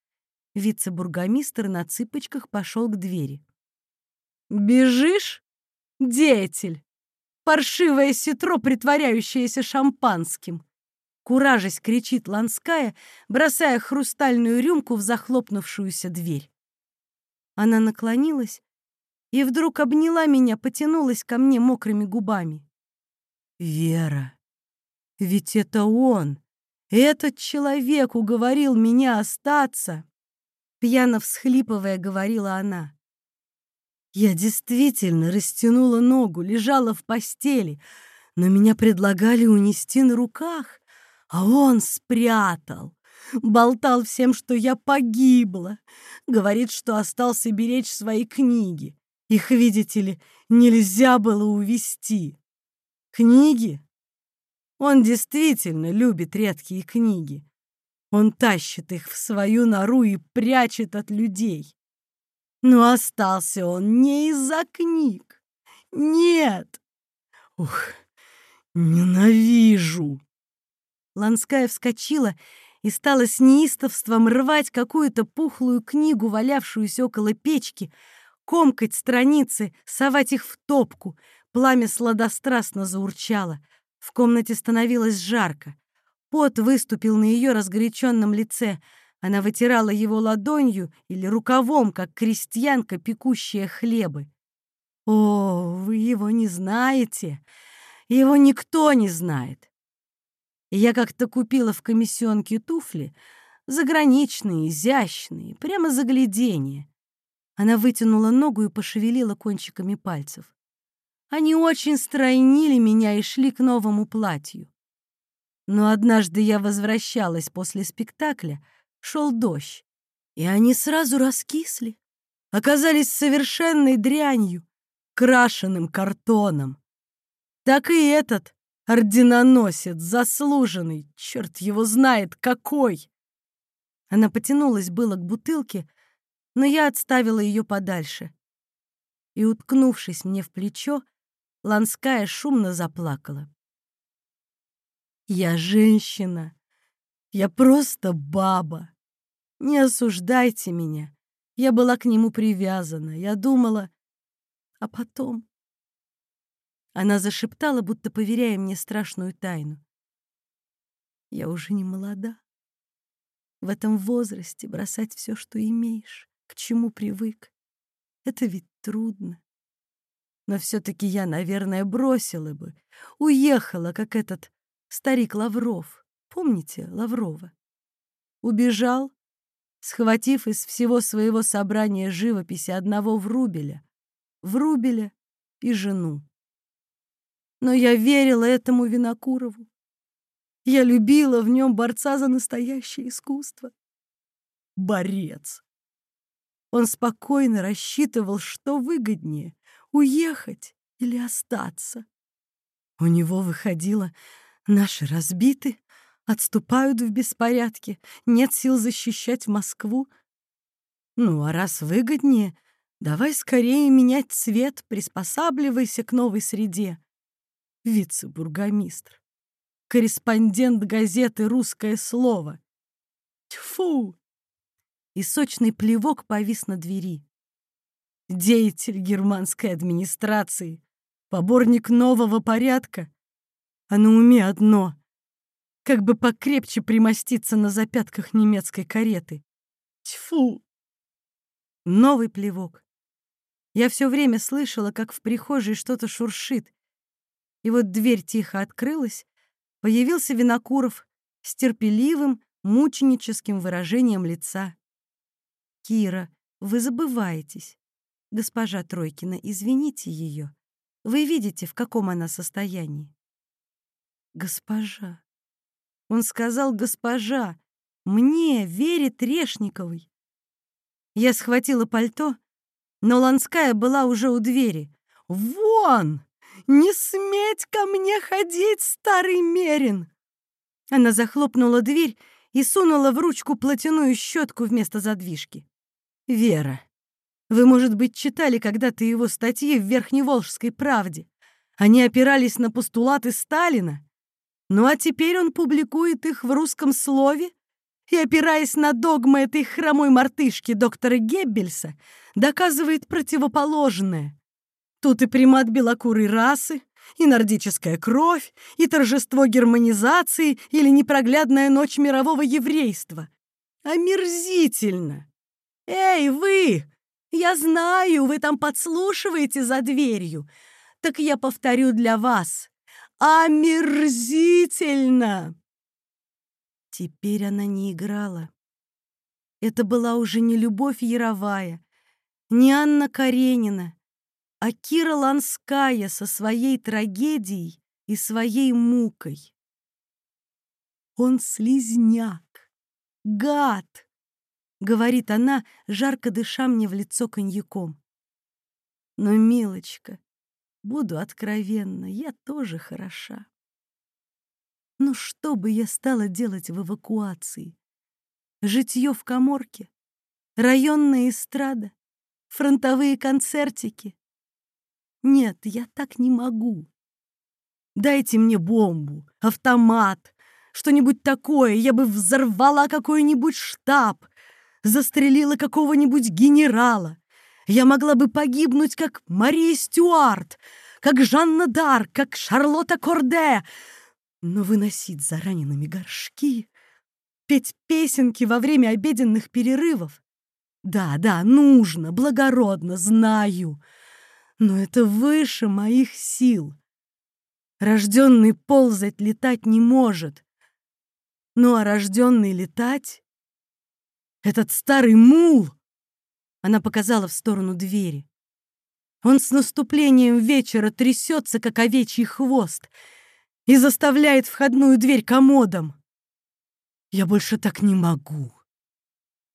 Вице-бургомистр на цыпочках пошел к двери. «Бежишь, деятель? Паршивое ситро, притворяющееся шампанским!» Куражась кричит Ланская, бросая хрустальную рюмку в захлопнувшуюся дверь. Она наклонилась и вдруг обняла меня, потянулась ко мне мокрыми губами. «Вера, ведь это он, этот человек уговорил меня остаться!» Пьяно всхлипывая, говорила она. Я действительно растянула ногу, лежала в постели, но меня предлагали унести на руках, а он спрятал. Болтал всем, что я погибла. Говорит, что остался беречь свои книги. Их, видите ли, нельзя было увести. Книги? Он действительно любит редкие книги. Он тащит их в свою нору и прячет от людей. Но остался он не из-за книг. Нет. Ух, ненавижу. Ланская вскочила и стала с неистовством рвать какую-то пухлую книгу, валявшуюся около печки, комкать страницы, совать их в топку. Пламя сладострастно заурчало. В комнате становилось жарко. Пот выступил на ее разгоряченном лице. Она вытирала его ладонью или рукавом, как крестьянка, пекущая хлебы. «О, вы его не знаете! Его никто не знает!» Я как-то купила в комиссионке туфли, заграничные, изящные, прямо загляденье. Она вытянула ногу и пошевелила кончиками пальцев. Они очень стройнили меня и шли к новому платью. Но однажды я возвращалась после спектакля, шел дождь, и они сразу раскисли, оказались совершенной дрянью, крашеным картоном. Так и этот орденоносец, заслуженный, черт его знает какой. Она потянулась было к бутылке, но я отставила ее подальше. И, уткнувшись мне в плечо, Ланская шумно заплакала. Я женщина. Я просто баба. Не осуждайте меня. Я была к нему привязана. Я думала... А потом... Она зашептала, будто поверяя мне страшную тайну. Я уже не молода. В этом возрасте бросать все, что имеешь, к чему привык. Это ведь трудно. Но все-таки я, наверное, бросила бы, уехала, как этот старик Лавров. Помните Лаврова? Убежал, схватив из всего своего собрания живописи одного Врубеля, Врубеля и жену. Но я верила этому Винокурову. Я любила в нем борца за настоящее искусство. Борец. Он спокойно рассчитывал, что выгоднее — уехать или остаться. У него выходило «наши разбиты, отступают в беспорядке, нет сил защищать Москву». Ну, а раз выгоднее, давай скорее менять цвет, приспосабливайся к новой среде вице-бургомистр, корреспондент газеты «Русское слово». Тьфу! И сочный плевок повис на двери. Деятель германской администрации, поборник нового порядка, а на уме одно — как бы покрепче примоститься на запятках немецкой кареты. Тьфу! Новый плевок. Я все время слышала, как в прихожей что-то шуршит, и вот дверь тихо открылась, появился Винокуров с терпеливым, мученическим выражением лица. «Кира, вы забываетесь. Госпожа Тройкина, извините ее. Вы видите, в каком она состоянии?» «Госпожа». Он сказал «госпожа». Мне, Вере Трешниковой. Я схватила пальто, но Ланская была уже у двери. «Вон!» Не сметь ко мне ходить, старый мерин!» Она захлопнула дверь и сунула в ручку платяную щетку вместо задвижки. «Вера, вы, может быть, читали когда-то его статьи в Верхневолжской правде. Они опирались на постулаты Сталина. Ну а теперь он публикует их в русском слове и, опираясь на догмы этой хромой мартышки доктора Геббельса, доказывает противоположное. Тут и примат белокурой расы, и нордическая кровь, и торжество германизации или непроглядная ночь мирового еврейства. Омерзительно! Эй, вы! Я знаю, вы там подслушиваете за дверью. Так я повторю для вас. Омерзительно! Теперь она не играла. Это была уже не Любовь Яровая, не Анна Каренина, а Кира Ланская со своей трагедией и своей мукой. «Он слизняк, гад!» — говорит она, жарко дыша мне в лицо коньяком. «Но, милочка, буду откровенна, я тоже хороша. Ну что бы я стала делать в эвакуации? Житье в коморке? Районная эстрада? Фронтовые концертики? Нет, я так не могу. Дайте мне бомбу, автомат, что-нибудь такое. Я бы взорвала какой-нибудь штаб, застрелила какого-нибудь генерала. Я могла бы погибнуть, как Мария Стюарт, как Жанна Дар, как Шарлотта Корде. Но выносить за ранеными горшки, петь песенки во время обеденных перерывов. Да, да, нужно, благородно, знаю но это выше моих сил. Рожденный ползать, летать не может. Ну а рожденный летать? Этот старый мул! Она показала в сторону двери. Он с наступлением вечера трясется, как овечий хвост, и заставляет входную дверь комодом. Я больше так не могу.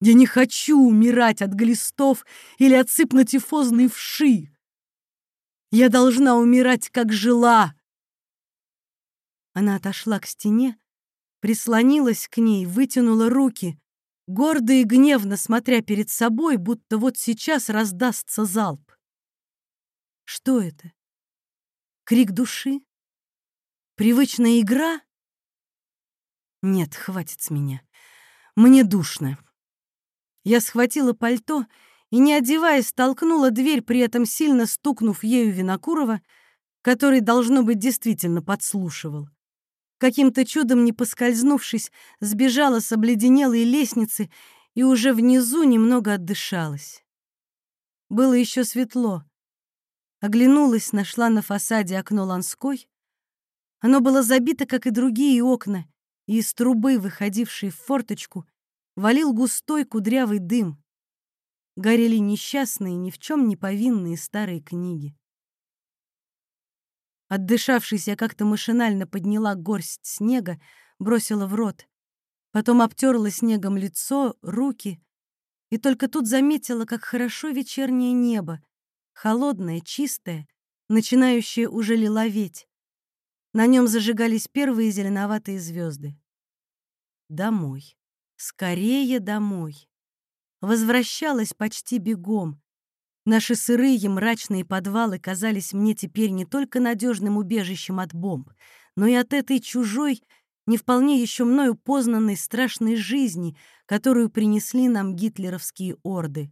Я не хочу умирать от глистов или от сыпнотифозной вши. Я должна умирать, как жила!» Она отошла к стене, прислонилась к ней, вытянула руки, гордо и гневно смотря перед собой, будто вот сейчас раздастся залп. Что это? Крик души? Привычная игра? Нет, хватит с меня. Мне душно. Я схватила пальто и, не одеваясь, толкнула дверь, при этом сильно стукнув ею Винокурова, который, должно быть, действительно подслушивал. Каким-то чудом не поскользнувшись, сбежала с обледенелой лестницы и уже внизу немного отдышалась. Было еще светло. Оглянулась, нашла на фасаде окно Ланской. Оно было забито, как и другие окна, и из трубы, выходившей в форточку, валил густой кудрявый дым. Горели несчастные, ни в чем не повинные старые книги. Отдышавшись, я как-то машинально подняла горсть снега, бросила в рот. Потом обтерла снегом лицо, руки, и только тут заметила, как хорошо вечернее небо, холодное, чистое, начинающее уже лиловеть. На нем зажигались первые зеленоватые звезды. Домой. Скорее домой. Возвращалась почти бегом. Наши сырые мрачные подвалы казались мне теперь не только надежным убежищем от бомб, но и от этой чужой, не вполне еще мною познанной страшной жизни, которую принесли нам гитлеровские орды.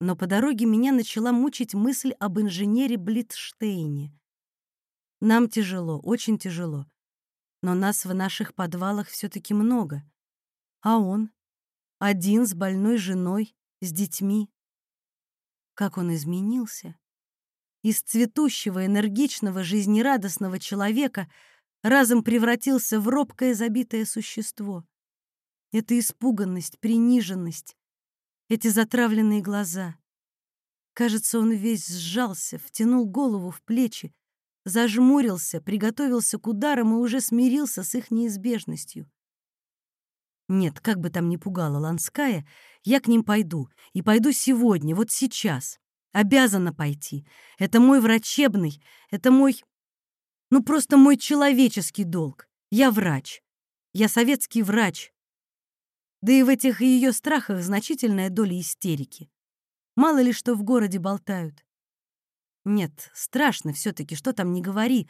Но по дороге меня начала мучить мысль об инженере Блитштейне. Нам тяжело, очень тяжело. Но нас в наших подвалах все-таки много. А он? Один с больной женой, с детьми. Как он изменился. Из цветущего, энергичного, жизнерадостного человека — разом превратился в робкое забитое существо. Это испуганность, приниженность, эти затравленные глаза. Кажется, он весь сжался, втянул голову в плечи, зажмурился, приготовился к ударам и уже смирился с их неизбежностью. Нет, как бы там ни пугала Ланская, я к ним пойду, и пойду сегодня, вот сейчас. Обязана пойти. Это мой врачебный, это мой ну, просто мой человеческий долг. Я врач. Я советский врач. Да и в этих ее страхах значительная доля истерики. Мало ли что в городе болтают. Нет, страшно все таки что там не говори.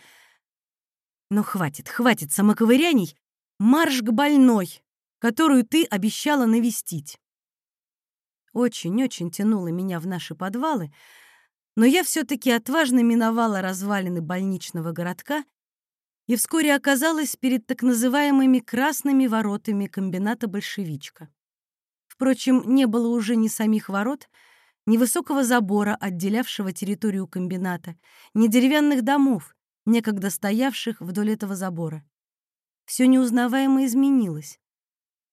Но хватит, хватит самоковыряний. Марш к больной, которую ты обещала навестить. Очень-очень тянуло меня в наши подвалы, но я все-таки отважно миновала развалины больничного городка и вскоре оказалась перед так называемыми красными воротами комбината «Большевичка». Впрочем, не было уже ни самих ворот, ни высокого забора, отделявшего территорию комбината, ни деревянных домов, некогда стоявших вдоль этого забора. Все неузнаваемо изменилось.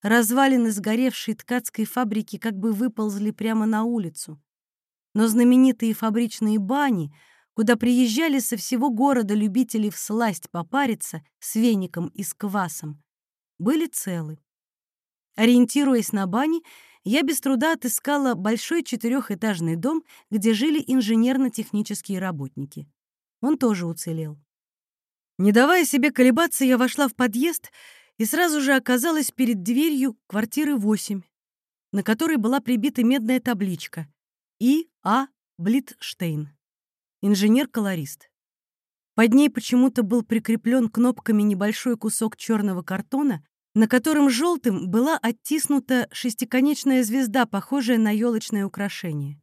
Развалины сгоревшей ткацкой фабрики как бы выползли прямо на улицу но знаменитые фабричные бани, куда приезжали со всего города любители всласть попариться с веником и с квасом, были целы. Ориентируясь на бани, я без труда отыскала большой четырехэтажный дом, где жили инженерно-технические работники. Он тоже уцелел. Не давая себе колебаться, я вошла в подъезд и сразу же оказалась перед дверью квартиры 8, на которой была прибита медная табличка и. А. Блитштейн. Инженер-колорист. Под ней почему-то был прикреплен кнопками небольшой кусок черного картона, на котором желтым была оттиснута шестиконечная звезда, похожая на елочное украшение.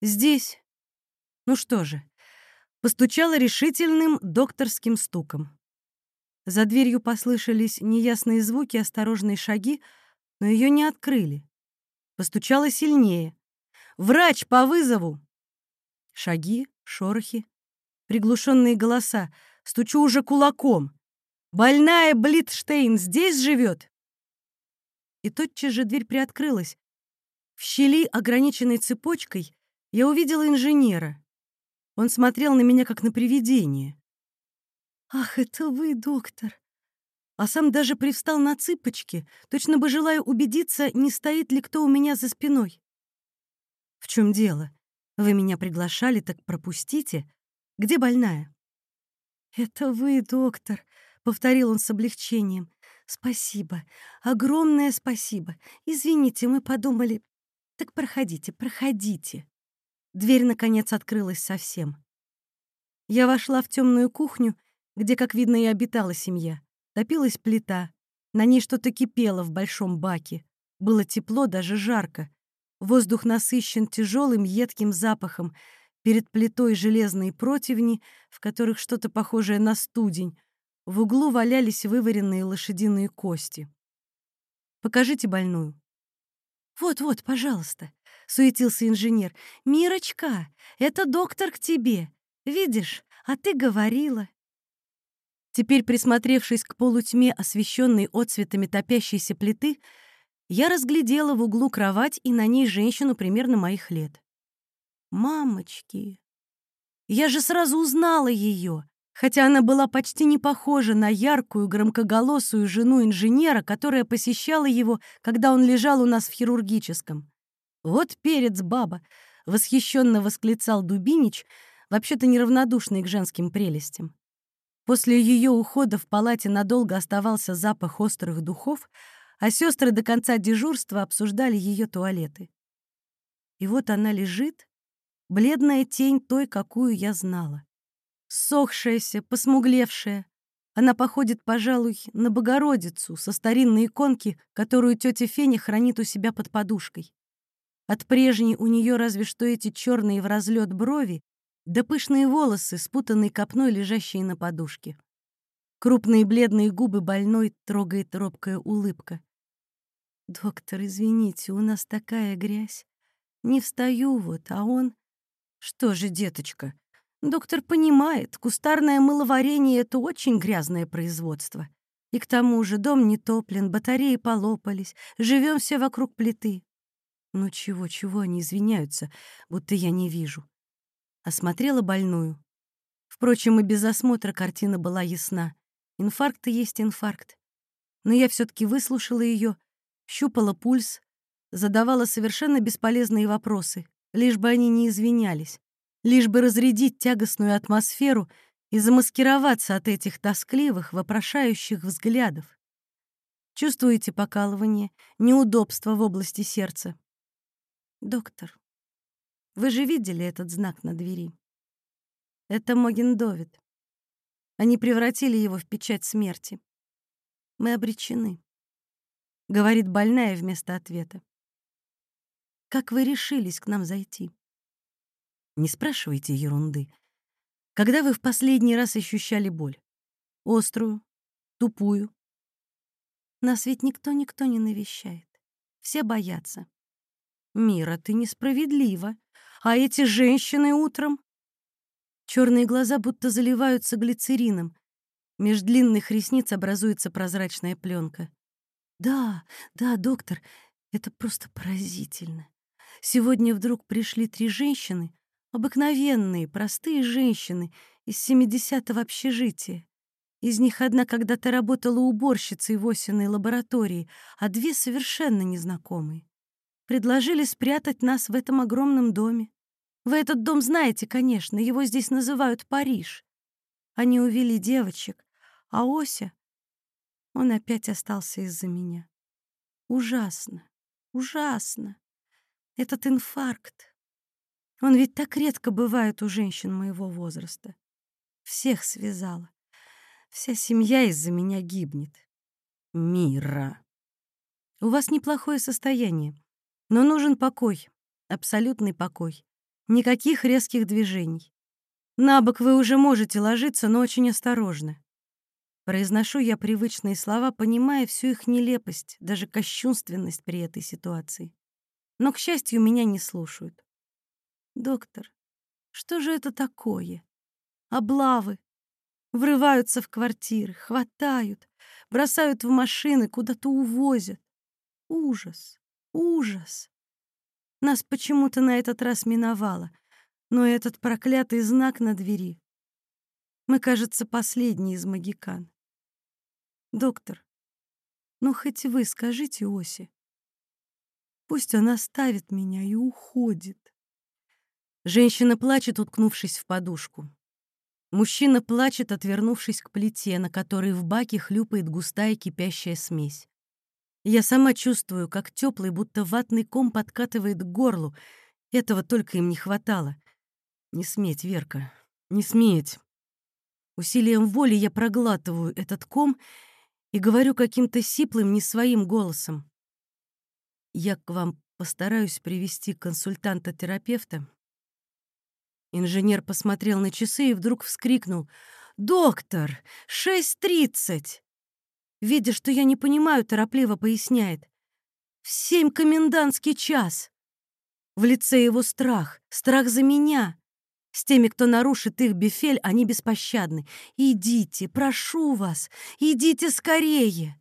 Здесь. Ну что же, постучала решительным докторским стуком. За дверью послышались неясные звуки, осторожные шаги, но ее не открыли. Постучала сильнее. Врач по вызову!» Шаги, шорохи, приглушенные голоса. Стучу уже кулаком. «Больная Блитштейн здесь живет?» И тотчас же дверь приоткрылась. В щели, ограниченной цепочкой, я увидела инженера. Он смотрел на меня, как на привидение. «Ах, это вы, доктор!» А сам даже привстал на цыпочки, точно бы желая убедиться, не стоит ли кто у меня за спиной. «В чем дело? Вы меня приглашали, так пропустите. Где больная?» «Это вы, доктор», — повторил он с облегчением. «Спасибо, огромное спасибо. Извините, мы подумали... Так проходите, проходите». Дверь, наконец, открылась совсем. Я вошла в темную кухню, где, как видно, и обитала семья. Топилась плита. На ней что-то кипело в большом баке. Было тепло, даже жарко. Воздух насыщен тяжелым едким запахом. Перед плитой железные противни, в которых что-то похожее на студень. В углу валялись вываренные лошадиные кости. «Покажите больную». «Вот-вот, пожалуйста», — суетился инженер. «Мирочка, это доктор к тебе. Видишь, а ты говорила». Теперь, присмотревшись к полутьме, освещенной отцветами топящейся плиты, я разглядела в углу кровать и на ней женщину примерно моих лет. Мамочки! Я же сразу узнала ее, хотя она была почти не похожа на яркую, громкоголосую жену инженера, которая посещала его, когда он лежал у нас в хирургическом. «Вот перец, баба!» — восхищенно восклицал Дубинич, вообще-то неравнодушный к женским прелестям. После ее ухода в палате надолго оставался запах острых духов, а сестры до конца дежурства обсуждали ее туалеты. И вот она лежит, бледная тень той, какую я знала. Сохшаяся, посмуглевшая. Она походит, пожалуй, на Богородицу со старинной иконки, которую тетя Феня хранит у себя под подушкой. От прежней у нее разве что эти черные в разлет брови, да пышные волосы, спутанные копной, лежащие на подушке. Крупные бледные губы больной трогает робкая улыбка. «Доктор, извините, у нас такая грязь. Не встаю вот, а он...» «Что же, деточка?» Доктор понимает, кустарное мыловарение — это очень грязное производство. И к тому же дом не топлен, батареи полопались, живем все вокруг плиты. Ну чего-чего они извиняются, будто я не вижу. Осмотрела больную. Впрочем, и без осмотра картина была ясна. Инфаркт и есть инфаркт. Но я все таки выслушала ее, щупала пульс, задавала совершенно бесполезные вопросы, лишь бы они не извинялись, лишь бы разрядить тягостную атмосферу и замаскироваться от этих тоскливых, вопрошающих взглядов. Чувствуете покалывание, неудобство в области сердца? Доктор, вы же видели этот знак на двери? Это Моген Довид. Они превратили его в печать смерти. Мы обречены, говорит больная вместо ответа. Как вы решились к нам зайти? Не спрашивайте ерунды. Когда вы в последний раз ощущали боль? Острую, тупую? Нас ведь никто-никто не навещает. Все боятся. Мира, ты несправедлива. А эти женщины утром? Черные глаза будто заливаются глицерином. Меж длинных ресниц образуется прозрачная пленка. Да, да, доктор, это просто поразительно. Сегодня вдруг пришли три женщины, обыкновенные, простые женщины из 70-го общежития. Из них одна когда-то работала уборщицей в осенней лаборатории, а две совершенно незнакомые. Предложили спрятать нас в этом огромном доме. Вы этот дом знаете, конечно, его здесь называют Париж. Они увели девочек, а Ося... Он опять остался из-за меня. Ужасно, ужасно. Этот инфаркт. Он ведь так редко бывает у женщин моего возраста. Всех связала. Вся семья из-за меня гибнет. Мира. У вас неплохое состояние, но нужен покой, абсолютный покой. Никаких резких движений. На бок вы уже можете ложиться, но очень осторожно. Произношу я привычные слова, понимая всю их нелепость, даже кощунственность при этой ситуации. Но, к счастью, меня не слушают. «Доктор, что же это такое? Облавы. Врываются в квартиры, хватают, бросают в машины, куда-то увозят. Ужас, ужас. Нас почему-то на этот раз миновало, но этот проклятый знак на двери. Мы, кажется, последний из магикан. Доктор, ну хоть вы скажите Осе. Пусть он оставит меня и уходит. Женщина плачет, уткнувшись в подушку. Мужчина плачет, отвернувшись к плите, на которой в баке хлюпает густая кипящая смесь. Я сама чувствую, как теплый, будто ватный ком подкатывает к горлу. Этого только им не хватало. Не сметь, Верка, не сметь. Усилием воли я проглатываю этот ком и говорю каким-то сиплым, не своим голосом. Я к вам постараюсь привести консультанта-терапевта. Инженер посмотрел на часы и вдруг вскрикнул. «Доктор! 6.30!» Видя, что я не понимаю, торопливо поясняет. «В семь комендантский час!» В лице его страх, страх за меня. С теми, кто нарушит их бифель, они беспощадны. «Идите, прошу вас, идите скорее!»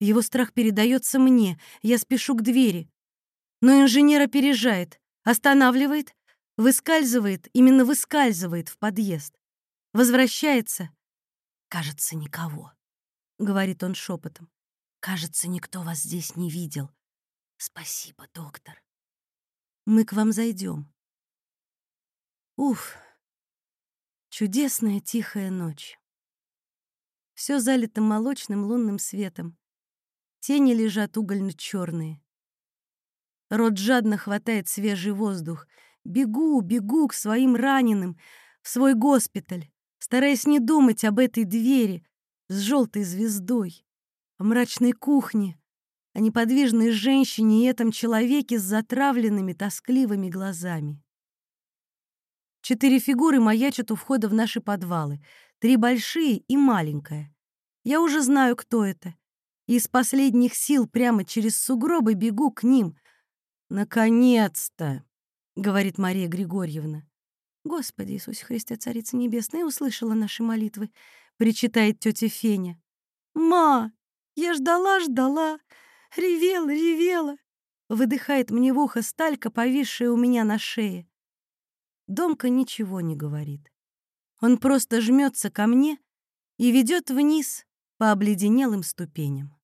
Его страх передается мне, я спешу к двери. Но инженер опережает, останавливает, выскальзывает, именно выскальзывает в подъезд. Возвращается. «Кажется, никого», — говорит он шепотом. «Кажется, никто вас здесь не видел. Спасибо, доктор. Мы к вам зайдем. Уф, чудесная тихая ночь. Все залито молочным лунным светом. Тени лежат угольно-черные. Рот жадно хватает свежий воздух. Бегу, бегу к своим раненым, в свой госпиталь, стараясь не думать об этой двери с желтой звездой, о мрачной кухне, о неподвижной женщине и этом человеке с затравленными тоскливыми глазами. Четыре фигуры маячат у входа в наши подвалы. Три большие и маленькая. Я уже знаю, кто это. И из последних сил прямо через сугробы бегу к ним. «Наконец-то!» — говорит Мария Григорьевна. «Господи Иисусе Христе, Царица Небесная, услышала наши молитвы», — причитает тетя Феня. «Ма, я ждала-ждала, ревела, ревела», — выдыхает мне в ухо сталька, повисшая у меня на шее. Домка ничего не говорит. Он просто жмется ко мне и ведет вниз по обледенелым ступеням.